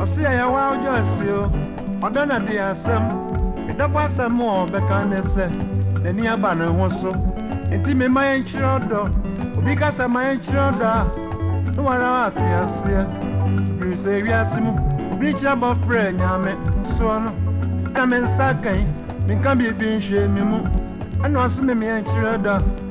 Ɔse ɛyɛwa wo Joyce o ɔdɔ na di asɛm Me dɔfo asɛm a ɔbɛka ne sɛ n'ani aba ne ho so Enti me ma yɛnkyerɛ ɔdɔ Obi ka sɛ ma yɛnkyerɛ ɔdɔ a Ne wara wate aseɛ Ɛfiri sɛ wiase mu obi nkyerɛ abɔfra Nyame soɔ no ɛna me nsa aka yi Menka biribi nhyɛɛ me mu Ɛna ɔse me ma yɛnkyerɛ ɔdɔ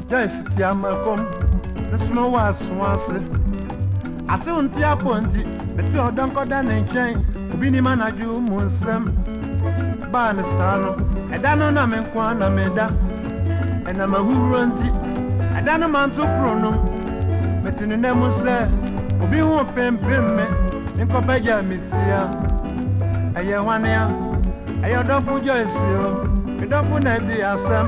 Gyae setia ma ɛkɔm ne sono wɔ aso ase Ase wo nte apɔ nti mese ɔdɔ nkɔda ne nkyɛn Obi nim anadwo mu nsɛm baa ne saa no Ɛda no na me nko ara na meda ɛnam ahuhuro nti Ɛda no manto koro nom mete ne nan mu sɛ Obi ho pempem me menkɔpagya me ti a Ɛyɛ hwanea ɛyɛ ɔdɔfo Joyce o Me dɔfo na ɛde asɛm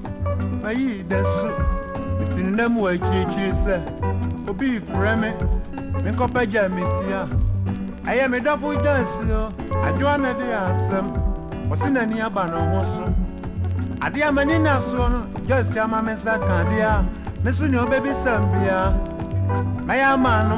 Ayi dasu mete nna mu akyirikyiri sɛ obi frɛ me menkɔpagya me ti a ɛyɛ me dɔfo Gyasi o Adwoa na ɛde asɛm ɔse n'ani aba ne ho so Adeɛ a m'ani nna soɔ no Gyasi ama me nsa ka adeɛ a me so nea ɔbɛbisa me biara mɛyɛ ama no